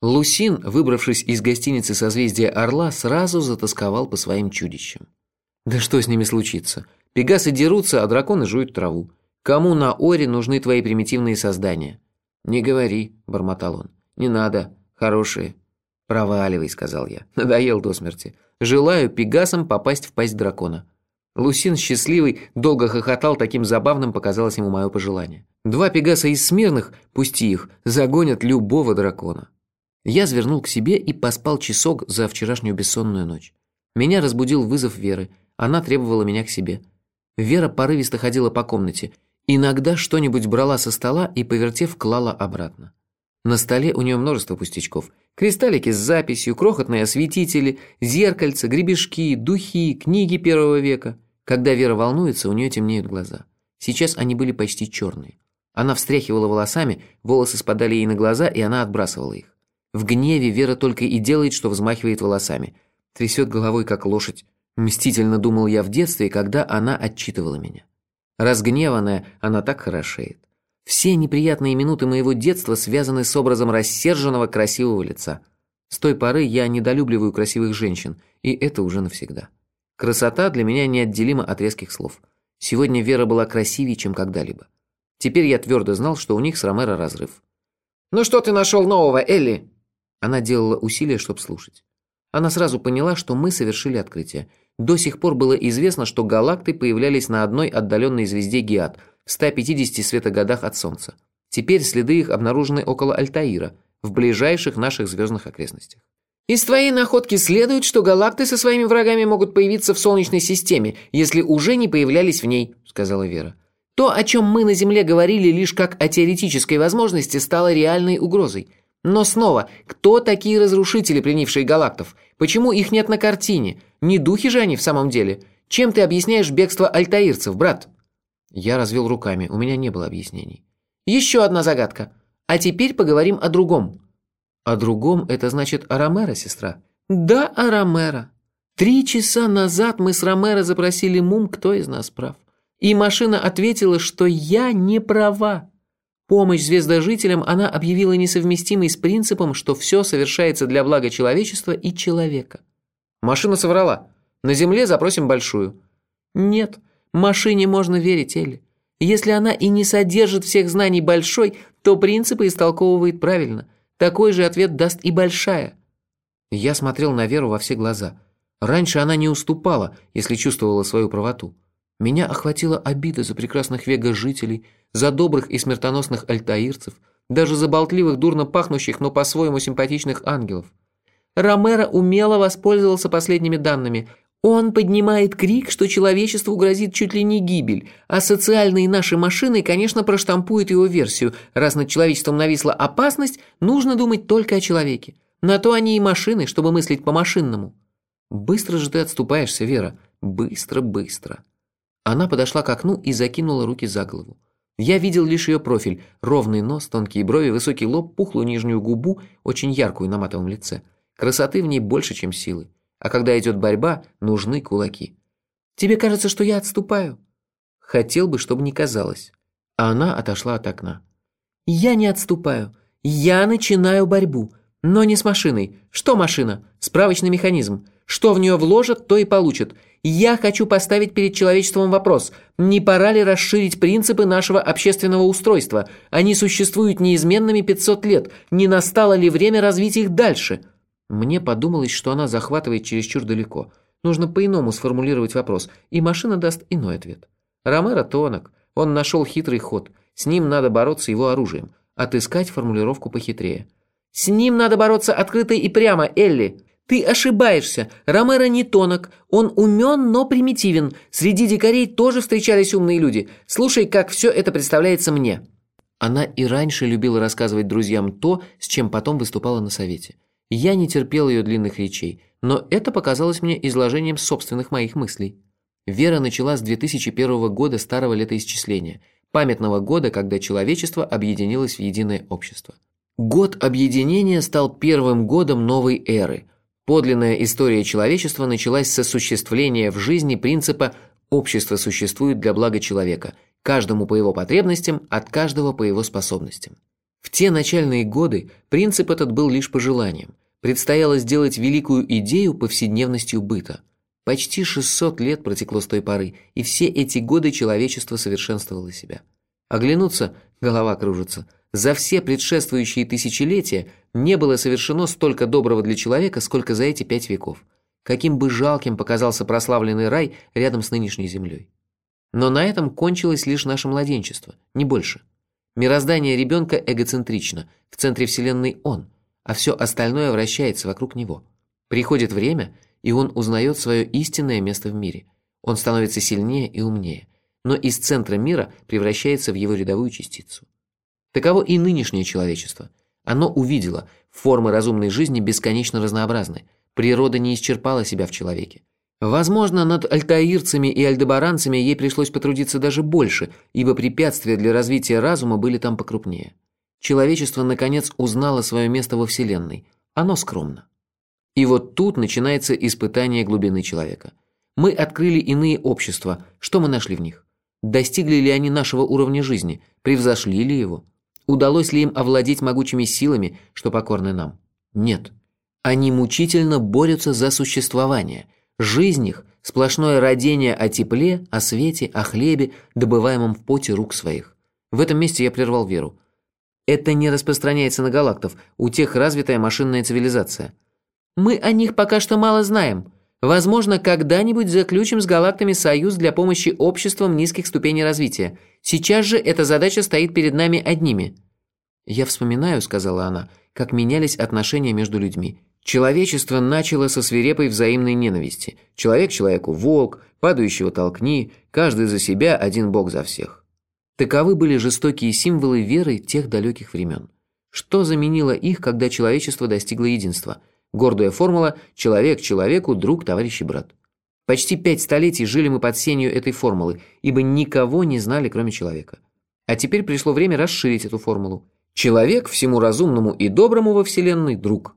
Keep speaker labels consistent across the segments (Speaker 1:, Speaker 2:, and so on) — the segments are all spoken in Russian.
Speaker 1: Лусин, выбравшись из гостиницы созвездия Орла, сразу затасковал по своим чудищам. Да что с ними случится? Пегасы дерутся, а драконы жуют траву. Кому на Оре нужны твои примитивные создания? Не говори, бормотал он. Не надо, хорошие. Проваливай, сказал я. Надоел до смерти. Желаю пегасам попасть в пасть дракона. Лусин, счастливый, долго хохотал, таким забавным показалось ему мое пожелание. Два пегаса из смирных, пусти их, загонят любого дракона. Я свернул к себе и поспал часок за вчерашнюю бессонную ночь. Меня разбудил вызов Веры. Она требовала меня к себе. Вера порывисто ходила по комнате. Иногда что-нибудь брала со стола и, повертев, клала обратно. На столе у нее множество пустячков. Кристаллики с записью, крохотные осветители, зеркальца, гребешки, духи, книги первого века. Когда Вера волнуется, у нее темнеют глаза. Сейчас они были почти черные. Она встряхивала волосами, волосы спадали ей на глаза, и она отбрасывала их. В гневе Вера только и делает, что взмахивает волосами. Трясет головой, как лошадь. Мстительно думал я в детстве, когда она отчитывала меня. Разгневанная, она так хорошеет. Все неприятные минуты моего детства связаны с образом рассерженного красивого лица. С той поры я недолюбливаю красивых женщин, и это уже навсегда. Красота для меня неотделима от резких слов. Сегодня Вера была красивее, чем когда-либо. Теперь я твердо знал, что у них с Ромеро разрыв. «Ну что ты нашел нового, Элли?» Она делала усилия, чтобы слушать. Она сразу поняла, что мы совершили открытие. До сих пор было известно, что галакты появлялись на одной отдаленной звезде Гиат, в 150 светогодах от Солнца. Теперь следы их обнаружены около Альтаира, в ближайших наших звездных окрестностях. «Из твоей находки следует, что галакты со своими врагами могут появиться в Солнечной системе, если уже не появлялись в ней», — сказала Вера. «То, о чем мы на Земле говорили лишь как о теоретической возможности, стало реальной угрозой. Но снова, кто такие разрушители, пленившие галактов? Почему их нет на картине? Не духи же они в самом деле? Чем ты объясняешь бегство альтаирцев, брат?» Я развел руками, у меня не было объяснений. «Еще одна загадка. А теперь поговорим о другом». «О другом это значит о Ромеро, сестра?» «Да, о Ромеро. Три часа назад мы с Ромеро запросили Мум, кто из нас прав. И машина ответила, что я не права. Помощь звездожителям она объявила несовместимой с принципом, что все совершается для блага человечества и человека. Машина соврала. На Земле запросим большую. Нет, машине можно верить, Элли. Если она и не содержит всех знаний большой, то принципы истолковывает правильно. Такой же ответ даст и большая. Я смотрел на Веру во все глаза. Раньше она не уступала, если чувствовала свою правоту. Меня охватила обида за прекрасных вега-жителей, за добрых и смертоносных альтаирцев, даже за болтливых, дурно пахнущих, но по-своему симпатичных ангелов. Ромеро умело воспользовался последними данными. Он поднимает крик, что человечеству грозит чуть ли не гибель, а социальные наши машины, конечно, проштампуют его версию. Раз над человечеством нависла опасность, нужно думать только о человеке. На то они и машины, чтобы мыслить по-машинному. Быстро же ты отступаешься, Вера. Быстро, быстро. Она подошла к окну и закинула руки за голову. Я видел лишь ее профиль, ровный нос, тонкие брови, высокий лоб, пухлую нижнюю губу, очень яркую на матовом лице. Красоты в ней больше, чем силы. А когда идет борьба, нужны кулаки. «Тебе кажется, что я отступаю?» Хотел бы, чтобы не казалось. А она отошла от окна. «Я не отступаю. Я начинаю борьбу. Но не с машиной. Что машина? Справочный механизм. Что в нее вложат, то и получат. Я хочу поставить перед человечеством вопрос, не пора ли расширить принципы нашего общественного устройства? Они существуют неизменными 500 лет. Не настало ли время развить их дальше? Мне подумалось, что она захватывает чересчур далеко. Нужно по-иному сформулировать вопрос, и машина даст иной ответ. Ромеро тонок. Он нашел хитрый ход. С ним надо бороться его оружием. Отыскать формулировку похитрее. «С ним надо бороться открыто и прямо, Элли!» «Ты ошибаешься. Ромеро не тонок. Он умен, но примитивен. Среди дикарей тоже встречались умные люди. Слушай, как все это представляется мне». Она и раньше любила рассказывать друзьям то, с чем потом выступала на совете. Я не терпел ее длинных речей, но это показалось мне изложением собственных моих мыслей. Вера начала с 2001 года старого летоисчисления, памятного года, когда человечество объединилось в единое общество. Год объединения стал первым годом новой эры – Подлинная история человечества началась с осуществления в жизни принципа «общество существует для блага человека», каждому по его потребностям, от каждого по его способностям. В те начальные годы принцип этот был лишь пожеланием. Предстояло сделать великую идею повседневностью быта. Почти 600 лет протекло с той поры, и все эти годы человечество совершенствовало себя. Оглянуться, голова кружится. За все предшествующие тысячелетия не было совершено столько доброго для человека, сколько за эти пять веков. Каким бы жалким показался прославленный рай рядом с нынешней землей. Но на этом кончилось лишь наше младенчество, не больше. Мироздание ребенка эгоцентрично, в центре Вселенной он, а все остальное вращается вокруг него. Приходит время, и он узнает свое истинное место в мире. Он становится сильнее и умнее, но из центра мира превращается в его рядовую частицу. Таково и нынешнее человечество. Оно увидело, формы разумной жизни бесконечно разнообразны, природа не исчерпала себя в человеке. Возможно, над альтаирцами и альдебаранцами ей пришлось потрудиться даже больше, ибо препятствия для развития разума были там покрупнее. Человечество, наконец, узнало свое место во Вселенной. Оно скромно. И вот тут начинается испытание глубины человека. Мы открыли иные общества. Что мы нашли в них? Достигли ли они нашего уровня жизни? Превзошли ли его? Удалось ли им овладеть могучими силами, что покорны нам? Нет. Они мучительно борются за существование – Жизнь их – сплошное родение о тепле, о свете, о хлебе, добываемом в поте рук своих. В этом месте я прервал веру. Это не распространяется на галактов, у тех развитая машинная цивилизация. Мы о них пока что мало знаем. Возможно, когда-нибудь заключим с галактами союз для помощи обществам низких ступеней развития. Сейчас же эта задача стоит перед нами одними. «Я вспоминаю», – сказала она, – «как менялись отношения между людьми. Человечество начало со свирепой взаимной ненависти. Человек человеку волк, падающего толкни, каждый за себя, один бог за всех. Таковы были жестокие символы веры тех далеких времен. Что заменило их, когда человечество достигло единства? Гордая формула «человек человеку, друг, товарищ и брат». Почти пять столетий жили мы под сенью этой формулы, ибо никого не знали, кроме человека. А теперь пришло время расширить эту формулу. Человек всему разумному и доброму во Вселенной – друг.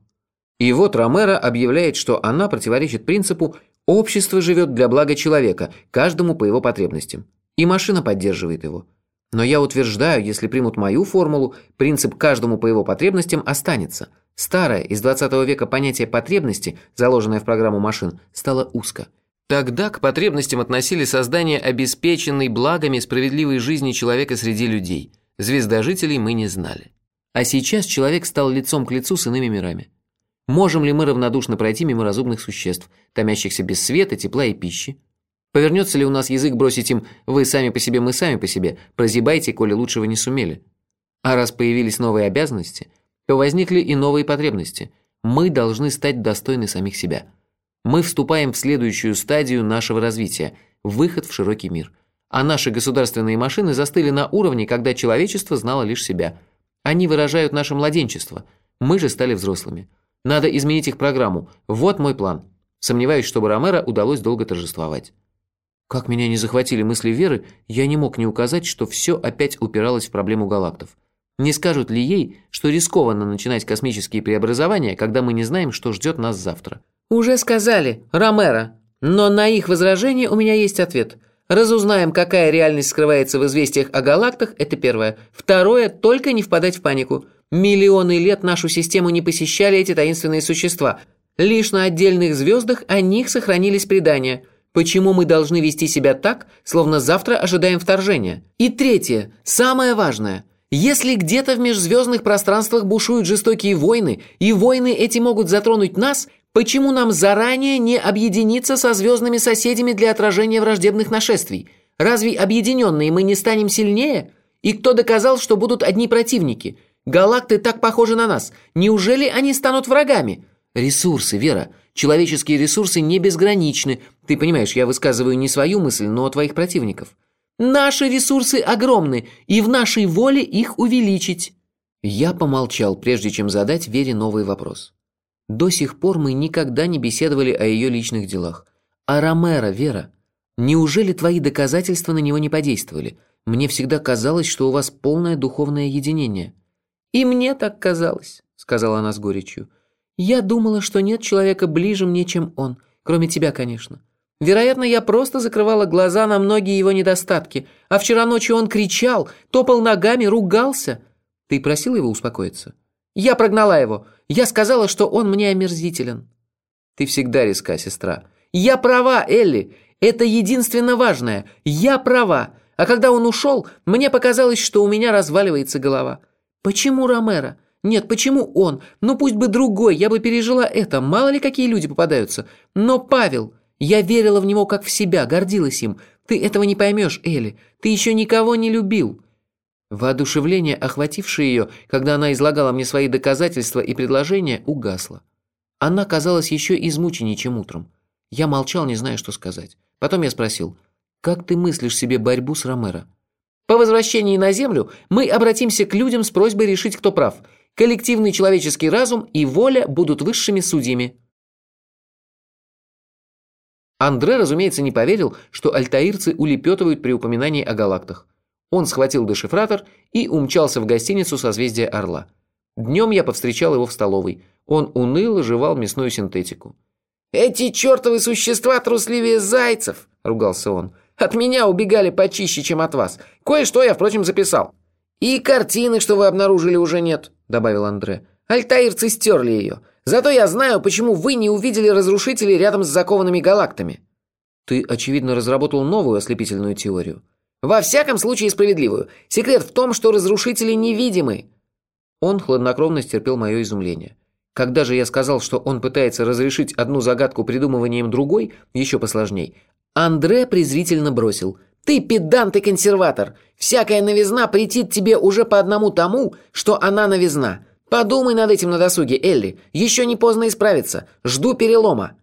Speaker 1: И вот Ромеро объявляет, что она противоречит принципу «общество живет для блага человека, каждому по его потребностям». И машина поддерживает его. Но я утверждаю, если примут мою формулу, принцип «каждому по его потребностям» останется. Старое, из 20 века понятие потребности, заложенное в программу машин, стало узко. Тогда к потребностям относили создание обеспеченной благами справедливой жизни человека среди людей. Звездожителей мы не знали. А сейчас человек стал лицом к лицу с иными мирами. Можем ли мы равнодушно пройти мимо разумных существ, томящихся без света, тепла и пищи? Повернется ли у нас язык бросить им «вы сами по себе, мы сами по себе, прозябайте, коли лучшего не сумели»? А раз появились новые обязанности, то возникли и новые потребности. Мы должны стать достойны самих себя. Мы вступаем в следующую стадию нашего развития – выход в широкий мир. А наши государственные машины застыли на уровне, когда человечество знало лишь себя. Они выражают наше младенчество, мы же стали взрослыми. Надо изменить их программу. Вот мой план. Сомневаюсь, чтобы Ромеро удалось долго торжествовать. Как меня не захватили мысли Веры, я не мог не указать, что все опять упиралось в проблему галактов. Не скажут ли ей, что рискованно начинать космические преобразования, когда мы не знаем, что ждет нас завтра? «Уже сказали, Ромеро. Но на их возражение у меня есть ответ. Разузнаем, какая реальность скрывается в известиях о галактах, это первое. Второе, только не впадать в панику. Миллионы лет нашу систему не посещали эти таинственные существа. Лишь на отдельных звездах о них сохранились предания. Почему мы должны вести себя так, словно завтра ожидаем вторжения? И третье, самое важное. Если где-то в межзвездных пространствах бушуют жестокие войны, и войны эти могут затронуть нас, почему нам заранее не объединиться со звездными соседями для отражения враждебных нашествий? Разве объединенные мы не станем сильнее? И кто доказал, что будут одни противники – Галакты так похожи на нас. Неужели они станут врагами? Ресурсы, Вера. Человеческие ресурсы не безграничны. Ты понимаешь, я высказываю не свою мысль, но твоих противников. Наши ресурсы огромны, и в нашей воле их увеличить. Я помолчал, прежде чем задать Вере новый вопрос. До сих пор мы никогда не беседовали о ее личных делах. А Ромеро, Вера, неужели твои доказательства на него не подействовали? Мне всегда казалось, что у вас полное духовное единение. «И мне так казалось», — сказала она с горечью. «Я думала, что нет человека ближе мне, чем он, кроме тебя, конечно. Вероятно, я просто закрывала глаза на многие его недостатки, а вчера ночью он кричал, топал ногами, ругался. Ты просила его успокоиться? Я прогнала его. Я сказала, что он мне омерзителен. Ты всегда риска, сестра. Я права, Элли. Это единственно важное. Я права. А когда он ушел, мне показалось, что у меня разваливается голова. Почему Ромеро? Нет, почему он? Ну пусть бы другой, я бы пережила это. Мало ли какие люди попадаются. Но Павел... Я верила в него как в себя, гордилась им. Ты этого не поймешь, Элли. Ты еще никого не любил». Воодушевление, охватившее ее, когда она излагала мне свои доказательства и предложения, угасло. Она казалась еще измученнее, чем утром. Я молчал, не зная, что сказать. Потом я спросил, «Как ты мыслишь себе борьбу с Ромеро?» «По возвращении на Землю мы обратимся к людям с просьбой решить, кто прав. Коллективный человеческий разум и воля будут высшими судьями». Андре, разумеется, не поверил, что альтаирцы улепетывают при упоминании о галактах. Он схватил дешифратор и умчался в гостиницу созвездия Орла. Днем я повстречал его в столовой. Он уныло жевал мясную синтетику. «Эти чертовы существа трусливее зайцев!» – ругался он. «От меня убегали почище, чем от вас. Кое-что я, впрочем, записал. И картины, что вы обнаружили, уже нет», – добавил Андре. «Альтаирцы стерли ее. Зато я знаю, почему вы не увидели разрушителей рядом с закованными галактами». «Ты, очевидно, разработал новую ослепительную теорию». «Во всяком случае справедливую. Секрет в том, что разрушители невидимы». Он хладнокровно стерпел мое изумление. Когда же я сказал, что он пытается разрешить одну загадку придумыванием другой, еще посложней, Андре презрительно бросил. «Ты педант и консерватор. Всякая новизна претит тебе уже по одному тому, что она новизна. «Подумай над этим на досуге, Элли. Еще не поздно исправиться. Жду перелома».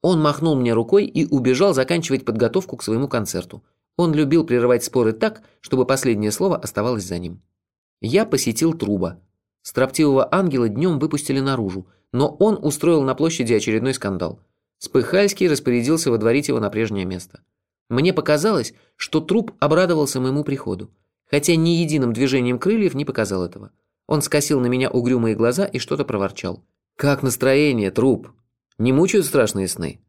Speaker 1: Он махнул мне рукой и убежал заканчивать подготовку к своему концерту. Он любил прерывать споры так, чтобы последнее слово оставалось за ним. Я посетил Труба. Строптивого ангела днем выпустили наружу, но он устроил на площади очередной скандал. Спыхальский распорядился водворить его на прежнее место. Мне показалось, что Труб обрадовался моему приходу, хотя ни единым движением крыльев не показал этого. Он скосил на меня угрюмые глаза и что-то проворчал. «Как настроение, труп? Не мучают страшные сны?»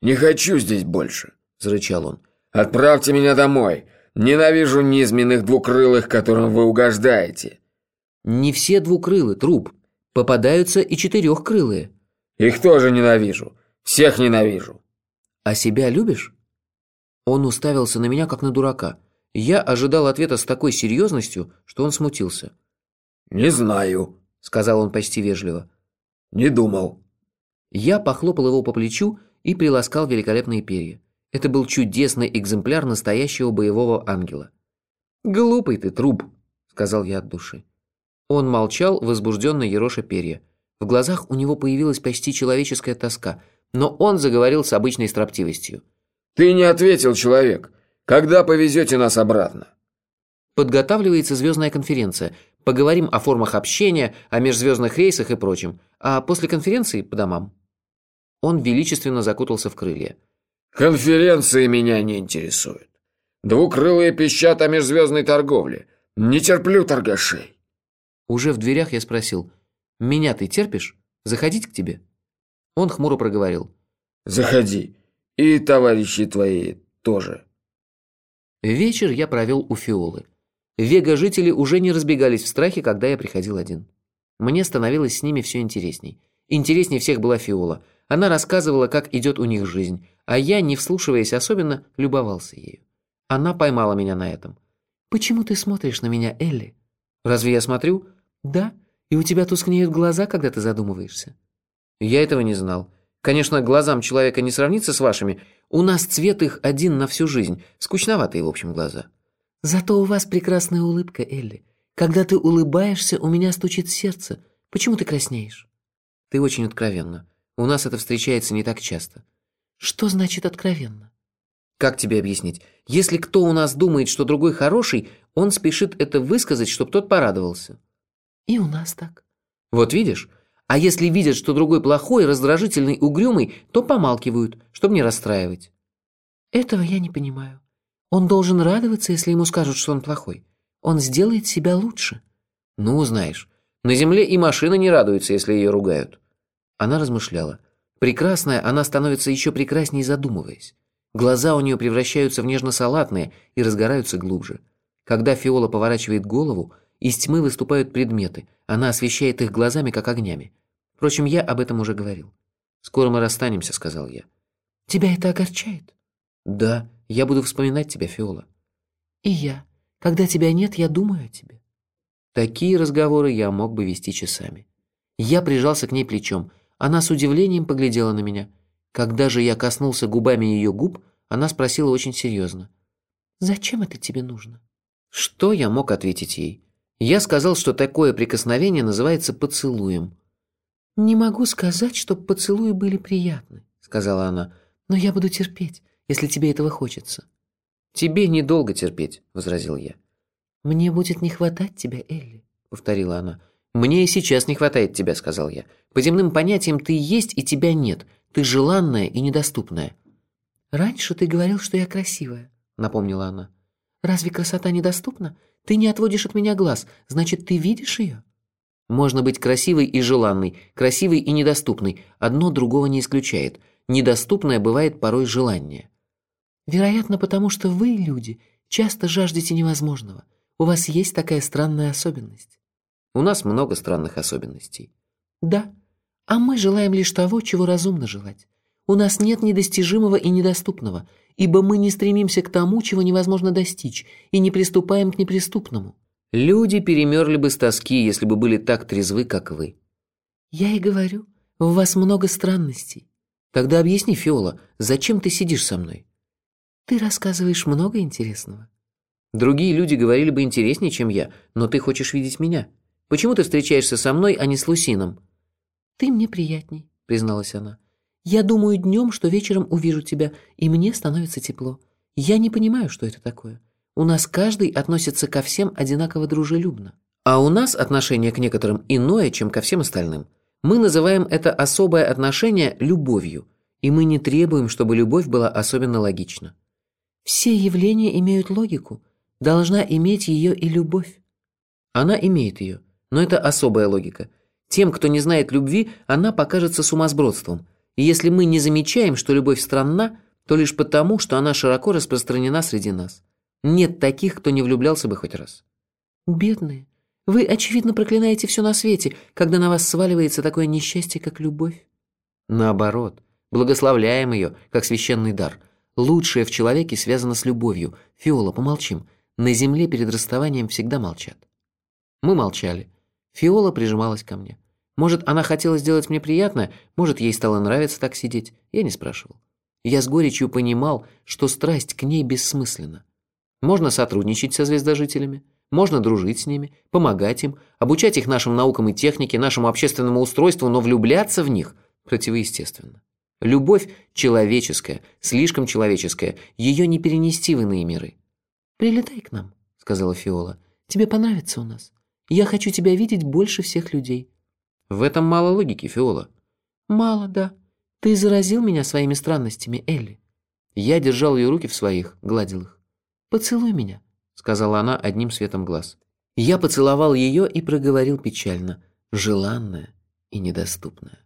Speaker 2: «Не хочу здесь больше», – зарычал он. «Отправьте меня домой. Ненавижу низменных двукрылых, которым вы угождаете».
Speaker 1: «Не все двукрылы, труп. Попадаются и четырехкрылые».
Speaker 2: «Их тоже ненавижу. Всех ненавижу».
Speaker 1: «А себя любишь?» Он уставился на меня, как на дурака. Я ожидал ответа с такой серьезностью, что он смутился.
Speaker 2: «Не знаю», — сказал он почти вежливо. «Не думал».
Speaker 1: Я похлопал его по плечу и приласкал великолепные перья. Это был чудесный экземпляр настоящего боевого ангела. «Глупый ты, труп», — сказал я от души. Он молчал, возбужденно ероша перья. В глазах у него появилась почти человеческая тоска, но он заговорил с обычной строптивостью.
Speaker 2: «Ты не ответил, человек. Когда повезете нас обратно?»
Speaker 1: Подготавливается звездная конференция. Поговорим о формах общения, о межзвездных рейсах и прочем. А после конференции по домам». Он величественно закутался в крылья.
Speaker 2: «Конференции меня не интересуют. Двукрылые пищат о межзвездной торговле. Не терплю торгашей».
Speaker 1: Уже в дверях я спросил. «Меня ты терпишь? Заходить к тебе?» Он хмуро проговорил.
Speaker 2: «Заходи. И товарищи твои тоже».
Speaker 1: Вечер я провел у Фиолы. Вега-жители уже не разбегались в страхе, когда я приходил один. Мне становилось с ними все интересней. Интересней всех была Фиола. Она рассказывала, как идет у них жизнь, а я, не вслушиваясь особенно, любовался ею. Она поймала меня на этом. «Почему ты смотришь на меня, Элли?» «Разве я смотрю?» «Да, и у тебя тускнеют глаза, когда ты задумываешься». «Я этого не знал. Конечно, глазам человека не сравнится с вашими. У нас цвет их один на всю жизнь. Скучноватые, в общем, глаза». Зато у вас прекрасная улыбка, Элли. Когда ты улыбаешься, у меня стучит сердце. Почему ты краснеешь? Ты очень откровенна. У нас это встречается не так часто. Что значит откровенно? Как тебе объяснить? Если кто у нас думает, что другой хороший, он спешит это высказать, чтобы тот порадовался. И у нас так. Вот видишь? А если видят, что другой плохой, раздражительный, угрюмый, то помалкивают, чтобы не расстраивать. Этого я не понимаю. Он должен радоваться, если ему скажут, что он плохой. Он сделает себя лучше. Ну, знаешь, на земле и машина не радуется, если ее ругают. Она размышляла. Прекрасная, она становится еще прекрасней, задумываясь. Глаза у нее превращаются в нежно-салатные и разгораются глубже. Когда Фиола поворачивает голову, Из тьмы выступают предметы. Она освещает их глазами, как огнями. Впрочем, я об этом уже говорил. «Скоро мы расстанемся», — сказал я.
Speaker 3: «Тебя это огорчает?»
Speaker 1: «Да, я буду вспоминать тебя, Фиола».
Speaker 3: «И я. Когда тебя нет, я думаю о тебе».
Speaker 1: Такие разговоры я мог бы вести часами. Я прижался к ней плечом. Она с удивлением поглядела на меня. Когда же я коснулся губами ее губ, она спросила очень серьезно.
Speaker 3: «Зачем это тебе нужно?»
Speaker 1: Что я мог ответить ей? Я сказал, что такое прикосновение называется поцелуем.
Speaker 3: «Не могу сказать, чтобы поцелуи были приятны», — сказала она. «Но я буду терпеть, если тебе этого хочется».
Speaker 1: «Тебе недолго терпеть», — возразил я.
Speaker 3: «Мне будет не хватать тебя, Элли», — повторила она.
Speaker 1: «Мне и сейчас не хватает тебя», — сказал я. «По земным понятиям ты есть и тебя нет. Ты желанная и недоступная».
Speaker 3: «Раньше ты говорил, что я красивая», — напомнила она. «Разве красота недоступна? Ты не отводишь от меня глаз, значит, ты видишь ее?»
Speaker 1: Можно быть красивой и желанной, красивой и недоступной. Одно другого не исключает. Недоступное бывает порой желание.
Speaker 3: Вероятно, потому что вы, люди, часто жаждете невозможного. У вас есть такая странная особенность.
Speaker 1: У нас много странных особенностей.
Speaker 3: Да. А мы желаем лишь того, чего разумно желать. У нас нет недостижимого и недоступного, ибо мы не стремимся к тому, чего невозможно достичь, и не приступаем к неприступному.
Speaker 1: Люди перемерли бы с тоски, если бы были так трезвы, как вы.
Speaker 3: Я и говорю, в вас много странностей.
Speaker 1: Тогда объясни, Фиола, зачем ты сидишь со мной?
Speaker 3: Ты рассказываешь много интересного.
Speaker 1: Другие люди говорили бы интереснее, чем я, но ты хочешь видеть меня. Почему ты встречаешься со мной, а не с Лусином?
Speaker 3: Ты мне приятней, призналась она. Я думаю днем, что вечером увижу тебя, и мне становится тепло. Я не понимаю, что это такое. У нас каждый относится ко всем одинаково дружелюбно.
Speaker 1: А у нас отношение к некоторым иное, чем ко всем остальным. Мы называем это особое отношение любовью, и мы не требуем, чтобы любовь была особенно логична.
Speaker 3: Все явления имеют логику. Должна иметь ее и любовь.
Speaker 1: Она имеет ее, но это особая логика. Тем, кто не знает любви, она покажется сумасбродством. И если мы не замечаем, что любовь странна, то лишь потому, что она широко распространена среди нас. Нет таких, кто не влюблялся бы хоть раз.
Speaker 3: Бедные. Вы, очевидно, проклинаете все на свете, когда на вас сваливается такое несчастье, как любовь.
Speaker 1: Наоборот, благословляем ее, как священный дар. Лучшее в человеке связано с любовью. Фиола, помолчим. На земле перед расставанием всегда молчат. Мы молчали. Фиола прижималась ко мне. Может, она хотела сделать мне приятное, может, ей стало нравиться так сидеть. Я не спрашивал. Я с горечью понимал, что страсть к ней бессмысленна. Можно сотрудничать со звездожителями, можно дружить с ними, помогать им, обучать их нашим наукам и технике, нашему общественному устройству, но влюбляться в них противоестественно. Любовь человеческая, слишком человеческая, ее не перенести в иные миры.
Speaker 3: «Прилетай к нам», — сказала Фиола. «Тебе понравится у нас. Я хочу тебя видеть больше всех людей».
Speaker 1: В этом мало логики, Фиола.
Speaker 3: «Мало, да. Ты заразил меня своими странностями, Элли».
Speaker 1: Я держал ее руки в своих, гладил их.
Speaker 3: «Поцелуй меня», —
Speaker 1: сказала она одним светом глаз. Я поцеловал ее и проговорил печально, желанная и недоступная.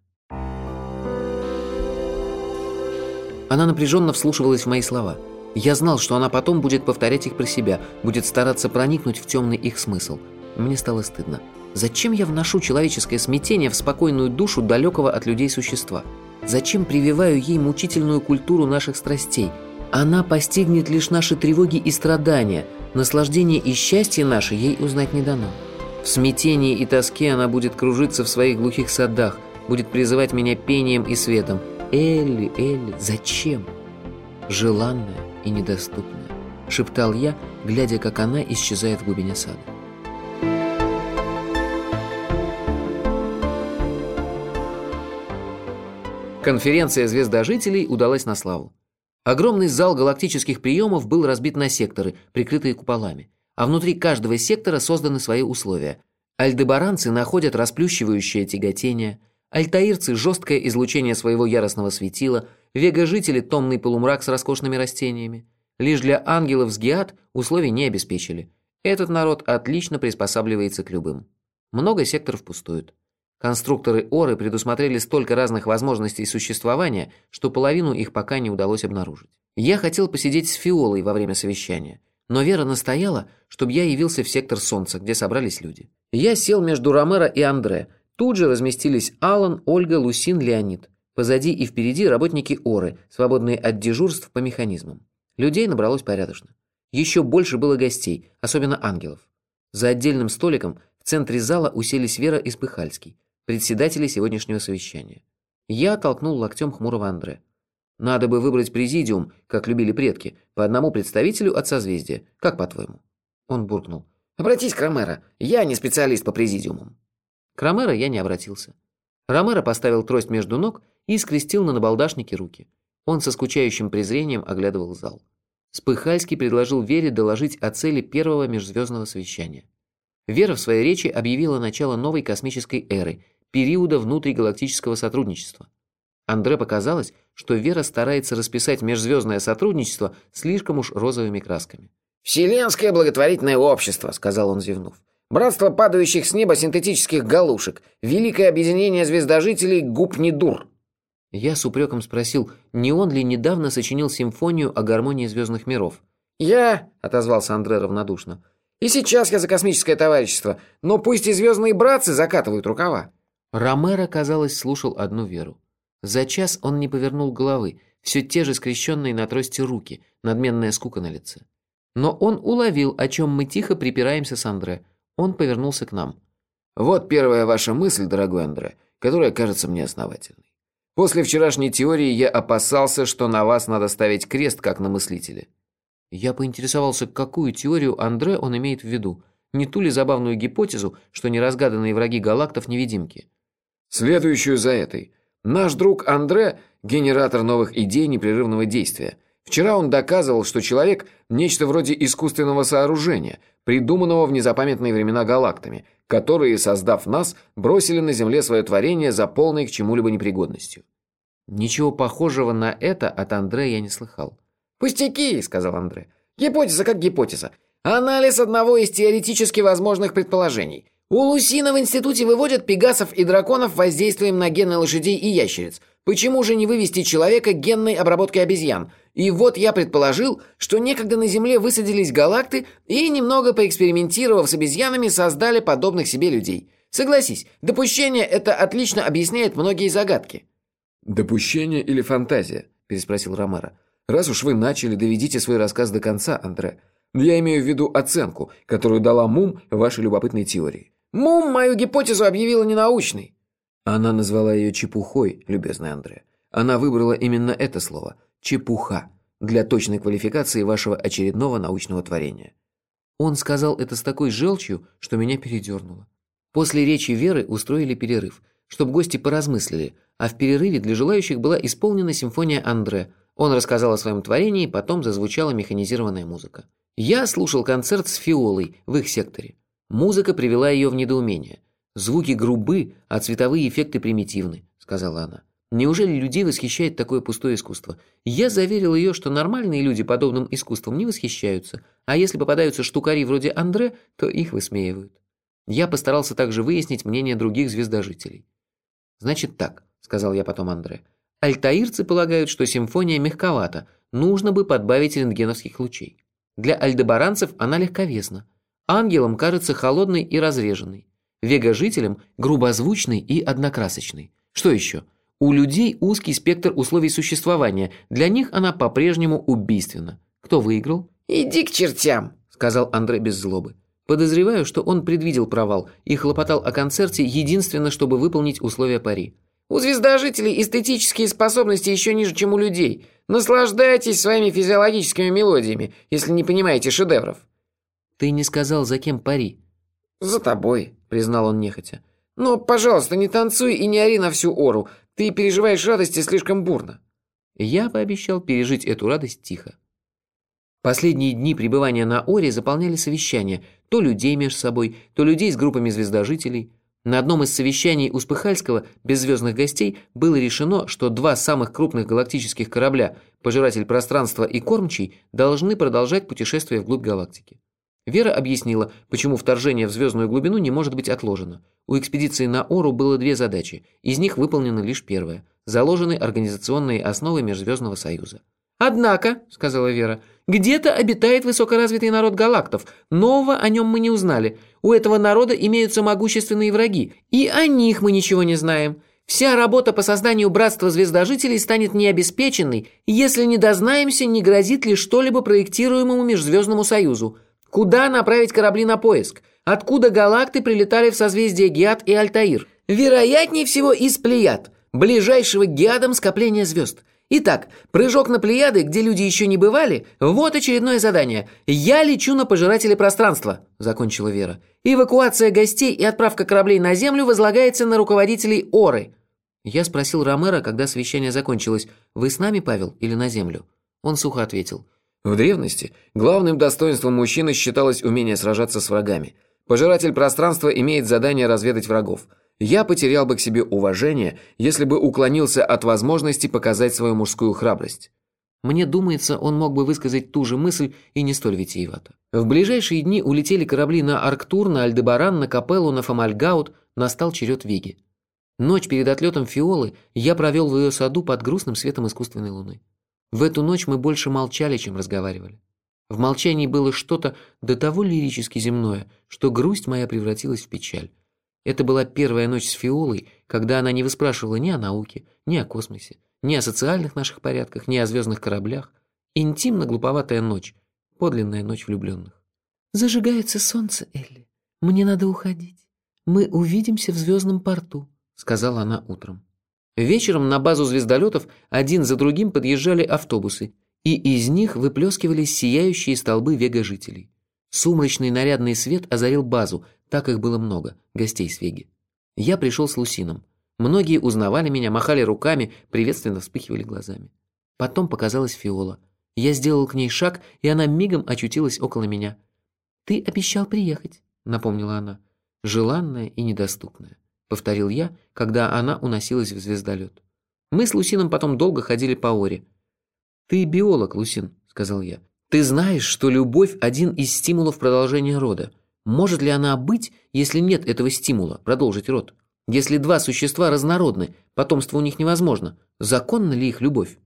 Speaker 1: Она напряженно вслушивалась в мои слова. Я знал, что она потом будет повторять их про себя, будет стараться проникнуть в темный их смысл. Мне стало стыдно. Зачем я вношу человеческое смятение в спокойную душу далекого от людей существа? Зачем прививаю ей мучительную культуру наших страстей – она постигнет лишь наши тревоги и страдания, наслаждение и счастье наше ей узнать не дано. В смятении и тоске она будет кружиться в своих глухих садах, будет призывать меня пением и светом. «Элли, Элли, зачем?» «Желанная и недоступная», — шептал я, глядя, как она исчезает в глубине сада. Конференция звездожителей удалась на славу. Огромный зал галактических приемов был разбит на секторы, прикрытые куполами. А внутри каждого сектора созданы свои условия. Альдебаранцы находят расплющивающее тяготение, альтаирцы – жесткое излучение своего яростного светила, вега-жители – томный полумрак с роскошными растениями. Лишь для ангелов с Геат условий не обеспечили. Этот народ отлично приспосабливается к любым. Много секторов пустуют. Конструкторы Оры предусмотрели столько разных возможностей существования, что половину их пока не удалось обнаружить. Я хотел посидеть с Фиолой во время совещания, Но Вера настояла, чтобы я явился в сектор Солнца, где собрались люди. Я сел между Ромеро и Андре. Тут же разместились Алан, Ольга, Лусин, Леонид. Позади и впереди работники Оры, свободные от дежурств по механизмам. Людей набралось порядочно. Еще больше было гостей, особенно ангелов. За отдельным столиком в центре зала уселись Вера и Спыхальский, председатели сегодняшнего совещания. Я толкнул локтем хмурого Андре. Надо бы выбрать президиум, как любили предки, по одному представителю от созвездия. Как по-твоему?» Он буркнул. «Обратись к Ромеро. Я не специалист по президиумам». К Ромеро я не обратился. Ромеро поставил трость между ног и скрестил на набалдашнике руки. Он со скучающим презрением оглядывал зал. Спыхальский предложил Вере доложить о цели первого межзвездного совещания. Вера в своей речи объявила начало новой космической эры, периода внутригалактического сотрудничества. Андре показалось, что Вера старается расписать межзвездное сотрудничество слишком уж розовыми красками.
Speaker 2: «Вселенское благотворительное общество», — сказал он, зевнув. «Братство падающих с неба синтетических галушек. Великое объединение звездожителей Гупнидур».
Speaker 1: Я с упреком спросил, не он ли недавно сочинил симфонию о гармонии звездных миров.
Speaker 2: «Я», — отозвался Андре равнодушно. «И сейчас я за космическое товарищество, но пусть и звездные братцы закатывают рукава».
Speaker 1: Ромеро, казалось, слушал одну веру. За час он не повернул головы, все те же скрещенные на трости руки, надменная скука на лице. Но он уловил, о чем мы тихо припираемся с Андре. Он повернулся к нам.
Speaker 2: «Вот первая ваша мысль, дорогой Андре, которая кажется мне основательной. После вчерашней теории я опасался, что на вас надо ставить крест, как на мыслителе».
Speaker 1: Я поинтересовался, какую теорию Андре он имеет в виду. Не ту ли забавную гипотезу, что неразгаданные враги галактов невидимки?
Speaker 2: «Следующую за этой. Наш друг Андре – генератор новых идей непрерывного действия. Вчера он доказывал, что человек – нечто вроде искусственного сооружения, придуманного в незапамятные времена галактами, которые, создав нас, бросили на Земле свое творение за полной к чему-либо непригодностью.
Speaker 1: Ничего похожего на это от Андре я не слыхал.
Speaker 2: «Пустяки», – сказал Андре. «Гипотеза как гипотеза. Анализ одного из теоретически возможных предположений – у Лусина в институте выводят пегасов и драконов воздействием на гены лошадей и ящериц. Почему же не вывести человека генной обработкой обезьян? И вот я предположил, что некогда на Земле высадились галакты и, немного поэкспериментировав с обезьянами, создали подобных себе людей. Согласись, допущение это отлично объясняет многие загадки.
Speaker 4: «Допущение или фантазия?» – переспросил Ромеро. «Раз уж вы начали, доведите свой рассказ до конца, Андре. Я имею в виду оценку, которую дала Мум вашей любопытной теории.
Speaker 2: Мум мою гипотезу объявила ненаучной.
Speaker 4: Она назвала ее чепухой, любезный Андре. Она выбрала именно это слово – чепуха, для точной квалификации вашего очередного научного творения.
Speaker 1: Он сказал это с такой желчью, что меня передернуло. После речи Веры устроили перерыв, чтобы гости поразмыслили, а в перерыве для желающих была исполнена симфония Андре. Он рассказал о своем творении, потом зазвучала механизированная музыка. Я слушал концерт с Фиолой в их секторе. Музыка привела ее в недоумение. «Звуки грубы, а цветовые эффекты примитивны», — сказала она. «Неужели людей восхищает такое пустое искусство? Я заверил ее, что нормальные люди подобным искусством не восхищаются, а если попадаются штукари вроде Андре, то их высмеивают». Я постарался также выяснить мнение других звездожителей. «Значит так», — сказал я потом Андре. «Альтаирцы полагают, что симфония мягковата, нужно бы подбавить рентгеновских лучей. Для альдебаранцев она легковесна. Ангелам кажется холодной и разреженной. Вега-жителям – грубозвучной и однокрасочной. Что еще? У людей узкий спектр условий существования, для них она по-прежнему убийственна. Кто выиграл?
Speaker 2: «Иди к чертям», – сказал Андрей без злобы.
Speaker 1: Подозреваю, что он предвидел провал и хлопотал о концерте единственно, чтобы выполнить условия пари.
Speaker 2: «У звездожителей эстетические способности еще ниже, чем у людей. Наслаждайтесь своими физиологическими мелодиями, если не понимаете шедевров».
Speaker 1: «Ты не сказал, за кем пари?»
Speaker 2: «За тобой», — признал он нехотя. «Но, пожалуйста, не танцуй и не ори на всю ору. Ты переживаешь радости слишком бурно».
Speaker 1: Я пообещал пережить эту радость тихо. Последние дни пребывания на Оре заполняли совещания, то людей между собой, то людей с группами звездожителей. На одном из совещаний у Спыхальского без звездных гостей было решено, что два самых крупных галактических корабля, Пожиратель пространства и Кормчий, должны продолжать путешествие вглубь галактики. Вера объяснила, почему вторжение в звездную глубину не может быть отложено. У экспедиции на Ору было две задачи, из них выполнена лишь первая – заложены организационные основы Межзвездного Союза. «Однако», – сказала Вера, –
Speaker 3: Где-то обитает высокоразвитый народ галактов. Нового о нем мы не узнали. У этого народа имеются могущественные враги. И о них мы ничего не знаем. Вся работа по созданию братства звездожителей станет необеспеченной, если не дознаемся, не грозит ли что-либо проектируемому Межзвездному Союзу. Куда направить корабли на поиск? Откуда галакты прилетали в созвездие Геат и Альтаир? Вероятнее всего из Плеяд, ближайшего к Геадам скопления звезд. Итак, прыжок на Плеяды, где люди еще не бывали, вот очередное задание. Я лечу на пожирателе пространства, закончила Вера. Эвакуация гостей и отправка кораблей на Землю возлагается на руководителей Оры. Я спросил Ромера, когда совещание закончилось, «Вы с нами, Павел, или на Землю?» Он сухо ответил.
Speaker 4: В древности главным достоинством мужчины считалось умение сражаться с врагами. Пожиратель пространства имеет задание разведать врагов. Я потерял бы к себе уважение, если бы уклонился от возможности показать свою мужскую храбрость.
Speaker 3: Мне думается, он мог бы высказать ту же мысль и не столь витиевато. В ближайшие дни улетели корабли на Арктур, на Альдебаран, на Капеллу, на Фомальгаут, настал черед Веги. Ночь перед отлетом Фиолы я провел в ее саду под грустным светом искусственной луны. В эту ночь мы больше молчали, чем разговаривали. В молчании было что-то до того лирически земное, что грусть моя превратилась в печаль. Это была первая ночь с Фиолой, когда она не выспрашивала ни о науке, ни о космосе, ни о социальных наших порядках, ни о звездных кораблях. Интимно-глуповатая ночь, подлинная ночь влюбленных. «Зажигается солнце, Элли. Мне надо уходить. Мы увидимся в звездном порту», сказала она утром. Вечером на базу звездолетов один за другим подъезжали автобусы, и из них выплескивались сияющие столбы вега-жителей. Сумрачный нарядный свет озарил базу, так их было много, гостей с Веги. Я пришел с Лусином. Многие узнавали меня, махали руками, приветственно вспыхивали глазами. Потом показалась Фиола. Я сделал к ней шаг, и она мигом очутилась около меня. «Ты обещал приехать», — напомнила она. Желанная и недоступная. — повторил я, когда она уносилась в звездолет. Мы с Лусином потом долго ходили по Оре. «Ты биолог, Лусин», — сказал я. «Ты знаешь, что любовь — один из стимулов продолжения рода. Может ли она быть, если нет этого стимула, продолжить род? Если два существа разнородны, потомство у них невозможно, законна ли их любовь?»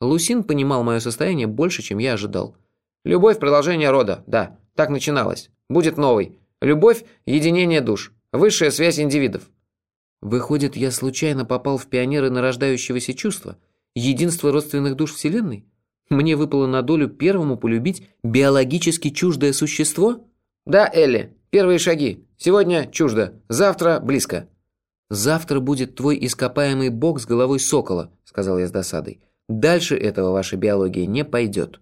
Speaker 3: Лусин понимал мое состояние больше, чем я ожидал. «Любовь – продолжение рода, да, так начиналось. Будет новый. Любовь – единение душ, высшая связь индивидов. Выходит, я случайно попал в пионеры нарождающегося чувства, единство родственных душ Вселенной? Мне выпало на долю первому полюбить биологически чуждое существо? Да, Элли, первые шаги. Сегодня чуждо, завтра близко. Завтра будет твой ископаемый бог с головой сокола, сказал я с досадой. Дальше этого ваша биология не пойдет.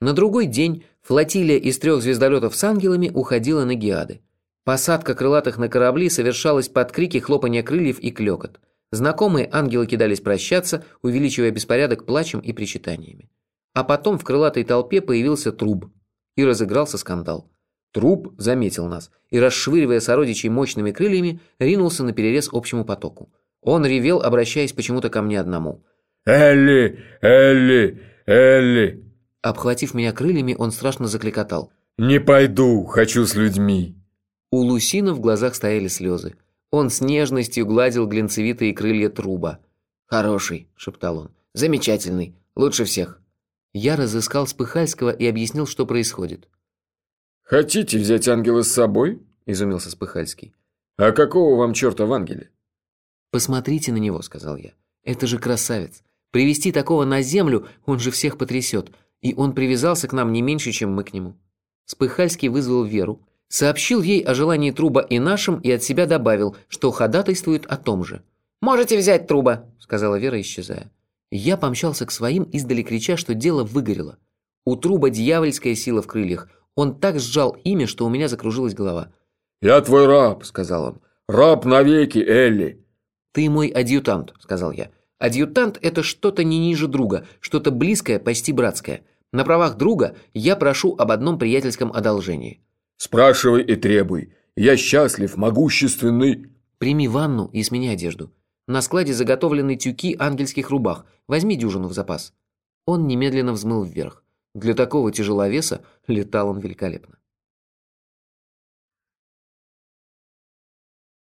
Speaker 3: На другой день флотилия из трех звездолетов с ангелами уходила на Геады. Посадка крылатых на корабли совершалась под крики, хлопанья крыльев и клёкот. Знакомые ангелы кидались прощаться, увеличивая беспорядок плачем и причитаниями. А потом в крылатой толпе появился Труб. И разыгрался скандал. Труб заметил нас и, расшвыривая сородичей мощными крыльями, ринулся на перерез общему потоку. Он ревел, обращаясь почему-то ко мне одному.
Speaker 5: «Элли! Элли! Элли!»
Speaker 3: Обхватив меня крыльями, он страшно закликотал.
Speaker 5: «Не пойду, хочу с людьми!»
Speaker 3: У Лусина в глазах стояли слезы. Он с нежностью гладил глинцевитые крылья труба. «Хороший», — шептал он. «Замечательный. Лучше всех». Я разыскал Спыхальского и объяснил, что происходит.
Speaker 5: «Хотите взять ангела с собой?» – изумился Спыхальский. «А какого вам черта в ангеле?»
Speaker 3: «Посмотрите на него», – сказал я. «Это же красавец. Привести такого на землю, он же всех потрясет. И он привязался к нам не меньше, чем мы к нему». Спыхальский вызвал Веру, Сообщил ей о желании Труба и нашим и от себя добавил, что ходатайствует о том же. «Можете взять Труба», — сказала Вера, исчезая. Я помчался к своим, издали крича, что дело выгорело. У Труба дьявольская сила в крыльях. Он так сжал имя, что у меня закружилась голова.
Speaker 5: «Я твой раб», — сказал он. «Раб навеки, Элли».
Speaker 3: «Ты мой адъютант», — сказал я. «Адъютант — это что-то не ниже друга, что-то близкое, почти братское. На правах друга я прошу об одном приятельском одолжении».
Speaker 5: Спрашивай и требуй. Я счастлив, могущественный.
Speaker 3: Прими ванну и смени одежду. На складе заготовлены тюки ангельских рубах. Возьми дюжину в запас. Он немедленно взмыл вверх. Для такого тяжеловеса летал он великолепно.